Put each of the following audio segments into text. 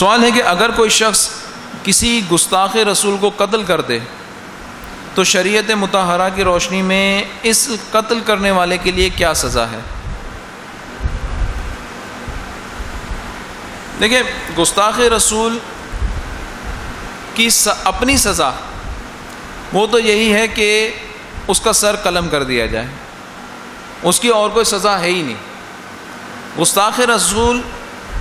سوال ہے کہ اگر کوئی شخص کسی گستاخ رسول کو قتل کر دے، تو شریعت متحرہ کی روشنی میں اس قتل کرنے والے کے لیے کیا سزا ہے؟ دیکھیں، گستاخ رسول کی اپنی سزا، وہ تو یہی ہے کہ اس کا سر قلم کر دیا جائے۔ اس کی اور کوئی سزا ہے ہی نہیں۔ گستاخ رسول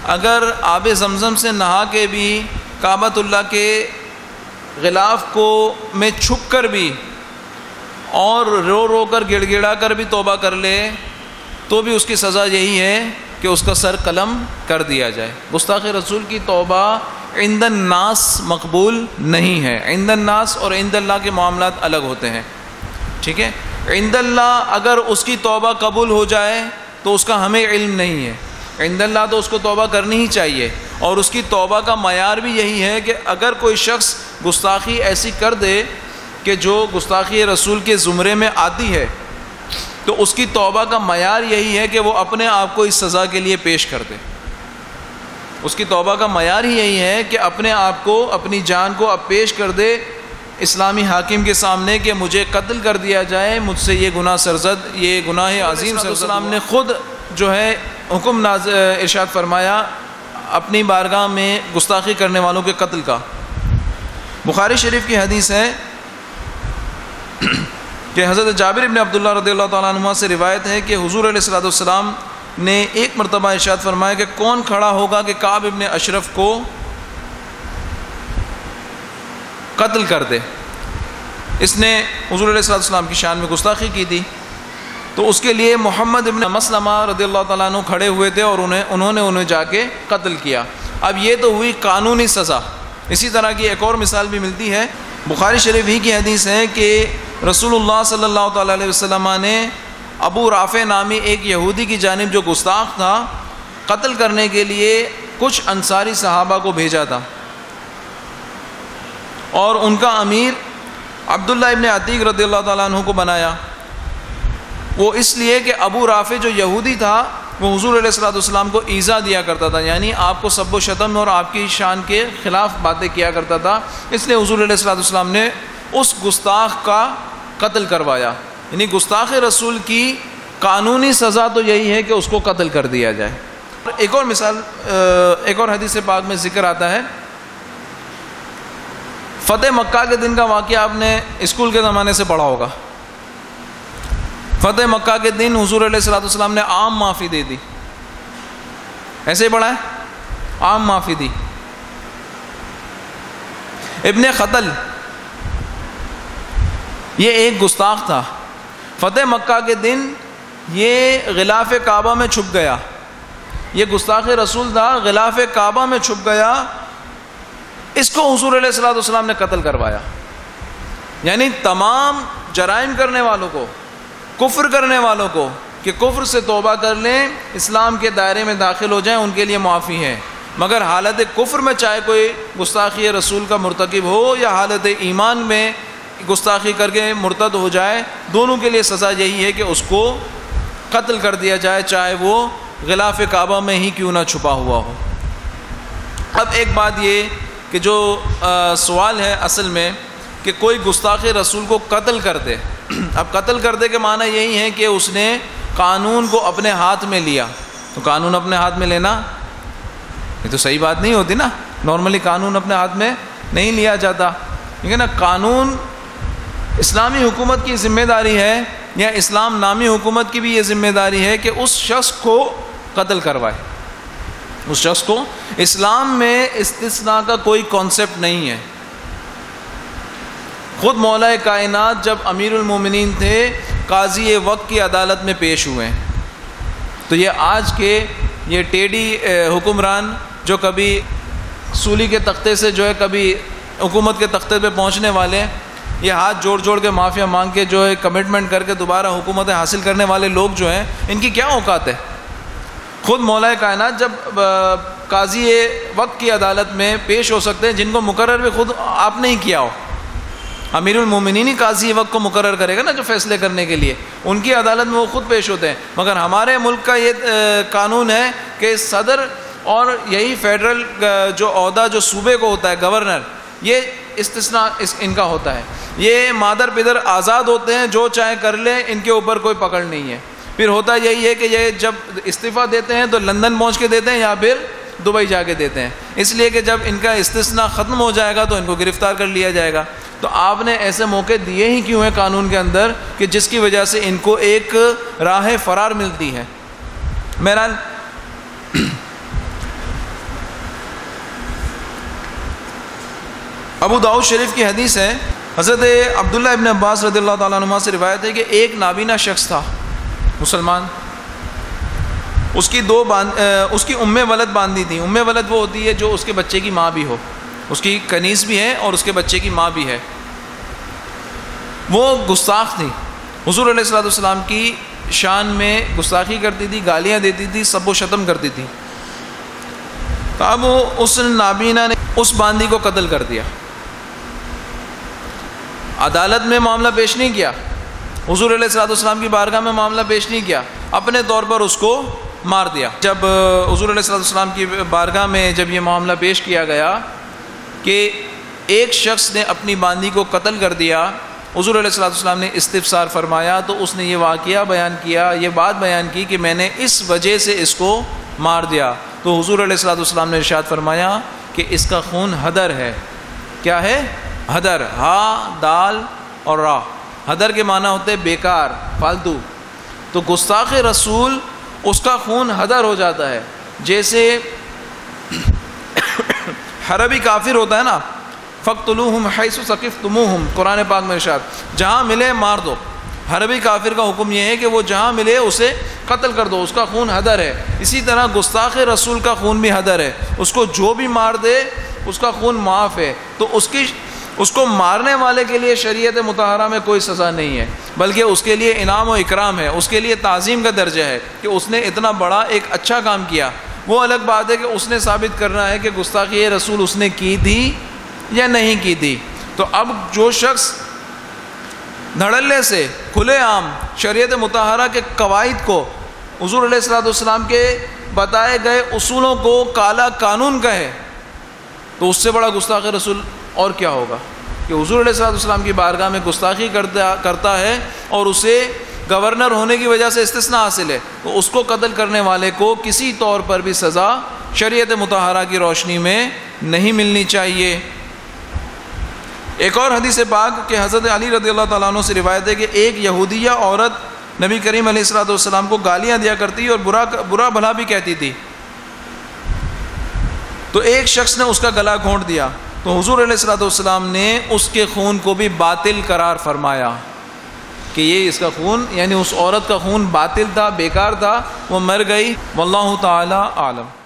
اگر آب زمزم سے نہا کے بھی کعبۃ اللہ کے غلاف کو میں چھپ کر بھی اور رو رو کر گڑ گڑا کر بھی توبہ کر لے، تو بھی اس کی سزا یہی ہے کہ اس کا سر قلم کر دیا جائے۔ گستاخ رسول کی توبہ عند الناس مقبول نہیں ہے۔ عند الناس اور عند اللہ کے معاملات الگ ہوتے ہیں۔ ٹھیک ہے؟ عند اللہ اگر اس کی توبہ قبول ہو جائے تو اس کا ہمیں علم نہیں ہے۔ عند اللہ تو اس کو توبہ کرنی ہی چاہیے۔ اور اس کی توبہ کا معیار بھی یہی ہے کہ اگر کوئی شخص گستاخی ایسی کر دے کہ جو گستاخی رسول کے زمرے میں آتی ہے تو اس کی توبہ کا معیار یہی ہے کہ وہ اپنے آپ کو اس سزا کے لیے پیش کر دے۔ اس کی توبہ کا معیار ہی یہی ہے کہ اپنے آپ کو اپنی جان کو اب پیش کر دے اسلامی حاکم کے سامنے کہ مجھے قتل کر دیا جائے مجھ سے یہ گناہ سرزد یہ گناہ عظیم السلام نے خود جو ہے حکم ناز ارشاد فرمایا اپنی بارگاہ میں گستاخی کرنے والوں کے قتل کا۔ بخاری شریف کی حدیث ہے کہ حضرت جابر ابن عبداللہ رضی اللہ تعالیٰ عنہ سے روایت ہے کہ حضور علیہ السلاۃ والسلام نے ایک مرتبہ ارشاد فرمایا کہ کون کھڑا ہوگا کہ کعب ابن اشرف کو قتل کر دے۔ اس نے حضور علیہ السلام السلام کی شان میں گستاخی کی تھی۔ تو اس کے لیے محمد ابن مسلمہ رضی اللہ تعالیٰ عنہ کھڑے ہوئے تھے اور انہیں انہوں نے انہیں جا کے قتل کیا۔ اب یہ تو ہوئی قانونی سزا۔ اسی طرح کی ایک اور مثال بھی ملتی ہے۔ بخاری شریف ہی کی حدیث ہے کہ رسول اللہ صلی اللہ تعالیٰ علیہ وسلم نے ابو رافع نامی ایک یہودی کی جانب جو گستاخ تھا، قتل کرنے کے لیے کچھ انصاری صحابہ کو بھیجا تھا۔ اور ان کا امیر عبداللہ ابن عتیق رضی اللہ تعالیٰ عنہ کو بنایا۔ وہ اس لیے کہ ابو رافع جو یہودی تھا، وہ حضور علیہ السلاۃ والسلام کو ایزا دیا کرتا تھا یعنی آپ کو سب و شتم اور آپ کی شان کے خلاف باتیں کیا کرتا تھا۔ اس لیے حضور علیہ السلاۃ والسلام نے اس گستاخ کا قتل کروایا۔ یعنی گستاخ رسول کی قانونی سزا تو یہی ہے کہ اس کو قتل کر دیا جائے۔ ایک اور مثال ایک اور حدیث پاک میں ذکر آتا ہے۔ فتح مکہ کے دن کا واقعہ آپ نے اسکول کے زمانے سے پڑھا ہوگا۔ فتح مکہ کے دن حضور علیہ السلاۃ والسلام نے عام معافی دے دی۔ ایسے ہی پڑھا ہے؟ عام معافی دی۔ ابن قتل یہ ایک گستاخ تھا۔ فتح مکہ کے دن یہ غلاف کعبہ میں چھپ گیا۔ یہ گستاخ رسول تھا، غلاف کعبہ میں چھپ گیا۔ اس کو حضور علیہ السلاۃ والسلام نے قتل کروایا۔ یعنی تمام جرائم کرنے والوں کو کفر کرنے والوں کو کہ کفر سے توبہ کر لیں، اسلام کے دائرے میں داخل ہو جائیں، ان کے لیے معافی ہے مگر حالت کفر میں چاہے کوئی گستاخی رسول کا مرتکب ہو یا حالت ایمان میں گستاخی کر کے مرتد ہو جائے، دونوں کے لیے سزا یہی ہے کہ اس کو قتل کر دیا جائے، چاہے وہ غلاف کعبہ میں ہی کیوں نہ چھپا ہوا ہو۔ اب ایک بات یہ کہ جو سوال ہے اصل میں کہ کوئی گستاخ رسول کو قتل کر دے اب قتل کر دے کے معنی یہی ہے کہ اس نے قانون کو اپنے ہاتھ میں لیا۔ تو قانون اپنے ہاتھ میں لینا، یہ تو صحیح بات نہیں ہوتی نا۔ نارملی قانون اپنے ہاتھ میں نہیں لیا جاتا۔ ٹھیک ہے نا قانون اسلامی حکومت کی ذمہ داری ہے یا اسلام نامی حکومت کی بھی یہ ذمہ داری ہے کہ اس شخص کو قتل کروائے۔ اس شخص کو اسلام میں استثناء کا کوئی کانسیپٹ نہیں ہے۔ خود مولا کائنات جب امیر المومنین تھے، قاضی وقت کی عدالت میں پیش ہوئے ہیں۔ تو یہ آج کے یہ ٹیڈی حکمران جو کبھی سولی کے تختے سے جو ہے، کبھی حکومت کے تختے پہ پہنچنے والے، یہ ہاتھ جوڑ جوڑ کے معافیا مانگ کے جو ہے کمٹمنٹ کر کے دوبارہ حکومتیں حاصل کرنے والے لوگ جو ہیں، ان کی کیا اوقات ہے؟ خود مولا کائنات جب قاضی وقت کی عدالت میں پیش ہو سکتے ہیں، جن کو مقرر بھی خود آپ نے ہی کیا ہو۔ امیر المومنین قاضی وقت کو مقرر کرے گا نا جو فیصلے کرنے کے لیے۔ ان کی عدالت میں وہ خود پیش ہوتے ہیں۔ مگر ہمارے ملک کا یہ قانون ہے کہ صدر اور یہی فیڈرل جو عہدہ، جو صوبے کو ہوتا ہے، گورنر، یہ استثناء اس، ان کا ہوتا ہے۔ یہ مادر پدر آزاد ہوتے ہیں، جو چاہے کر لیں، ان کے اوپر کوئی پکڑ نہیں ہے۔ پھر ہوتا یہی ہے کہ یہ جب استعفیٰ دیتے ہیں تو لندن پہنچ کے دیتے ہیں یا پھر دبئی جا کے دیتے ہیں۔ اس لیے کہ جب ان کا استثنا ختم ہو جائے گا تو ان کو گرفتار کر لیا جائے گا۔ تو آپ نے ایسے موقع دیے ہی کیوں ہیں قانون کے اندر کہ جس کی وجہ سے ان کو ایک راہ فرار ملتی ہے؟ بہرحال ابو داؤد شریف کی حدیث ہے، حضرت عبداللہ ابن عباس رضی اللہ تعالیٰ عنہ سے روایت ہے کہ ایک نابینا شخص تھا، مسلمان۔ اس کی دو باند، اس کی ام ولد باندھی تھی۔ ام ولد وہ ہوتی ہے جو اس کے بچے کی ماں بھی ہو۔ اس کی کنیز بھی ہے اور اس کے بچے کی ماں بھی ہے۔ وہ گستاخ تھی۔ حضور علیہ السلاۃ والسلام کی شان میں گستاخی کرتی تھی، گالیاں دیتی تھی، سب و شتم کرتی تھی۔ تو اب اس نابینا نے اس باندھی کو قتل کر دیا۔ عدالت میں معاملہ پیش نہیں کیا۔ حضور علیہ السلاۃ والسلام کی بارگاہ میں معاملہ پیش نہیں کیا۔ اپنے طور پر اس کو مار دیا۔ جب حضور علیہ السلام کی بارگاہ میں جب یہ معاملہ پیش کیا گیا کہ ایک شخص نے اپنی باندھی کو قتل کر دیا، حضور علیہ السلام والسلام نے استفسار فرمایا، تو اس نے یہ واقعہ بیان کیا، یہ بات بیان کی کہ میں نے اس وجہ سے اس کو مار دیا۔ تو حضور علیہ السلام والسلام نے ارشاد فرمایا کہ اس کا خون حدر ہے۔ کیا ہے؟ حدر، ہا، دال اور راہ حدر کے معنی ہوتے بیکار، فالتو۔ تو گستاخ رسول اس کا خون حدر ہو جاتا ہے۔ جیسے حربی کافر ہوتا ہے نا فخت الوحم حیث و ثقیف تم قرآن پاک میں ارشاد، جہاں ملے مار دو۔ حربی کافر کا حکم یہ ہے کہ وہ جہاں ملے اسے قتل کر دو، اس کا خون حدر ہے۔ اسی طرح گستاخ رسول کا خون بھی حدر ہے۔ اس کو جو بھی مار دے، اس کا خون معاف ہے۔ تو اس کی، اس کو مارنے والے کے لیے شریعت متحرہ میں کوئی سزا نہیں ہے، بلکہ اس کے لیے انعام و اکرام ہے۔ اس کے لیے تعظیم کا درجہ ہے کہ اس نے اتنا بڑا ایک اچھا کام کیا۔ وہ الگ بات ہے کہ اس نے ثابت کرنا ہے کہ گستاخی رسول اس نے کی تھی یا نہیں کی تھی۔ تو اب جو شخص دھڑلے سے کھلے عام شریعت متحرہ کے قواعد کو حضور علیہ السلاۃ والسلام کے بتائے گئے اصولوں کو کالا قانون کہے، تو اس سے بڑا گستاخ رسول اور کیا ہوگا؟ کہ حضور علیہ السلام السلام کی بارگاہ میں گستاخی کرتا کرتا ہے اور اسے گورنر ہونے کی وجہ سے استثنا حاصل ہے۔ تو اس کو قتل کرنے والے کو کسی طور پر بھی سزا شریعت متحرہ کی روشنی میں نہیں ملنی چاہیے۔ ایک اور حدیث پاک کہ حضرت علی رضی اللہ تعالیٰ عنہ سے روایت ہے کہ ایک یہودیہ عورت نبی کریم علیہ السلاۃ والسلام کو گالیاں دیا کرتی اور برا برا بھلا بھی کہتی تھی۔ تو ایک شخص نے اس کا گلا گھونٹ دیا۔ تو حضور علیہ السلاۃ والسلام نے اس کے خون کو بھی باطل قرار فرمایا۔ کہ یہ اس کا خون یعنی اس عورت کا خون باطل تھا، بیکار تھا، وہ مر گئی، واللہ تعالی عالم۔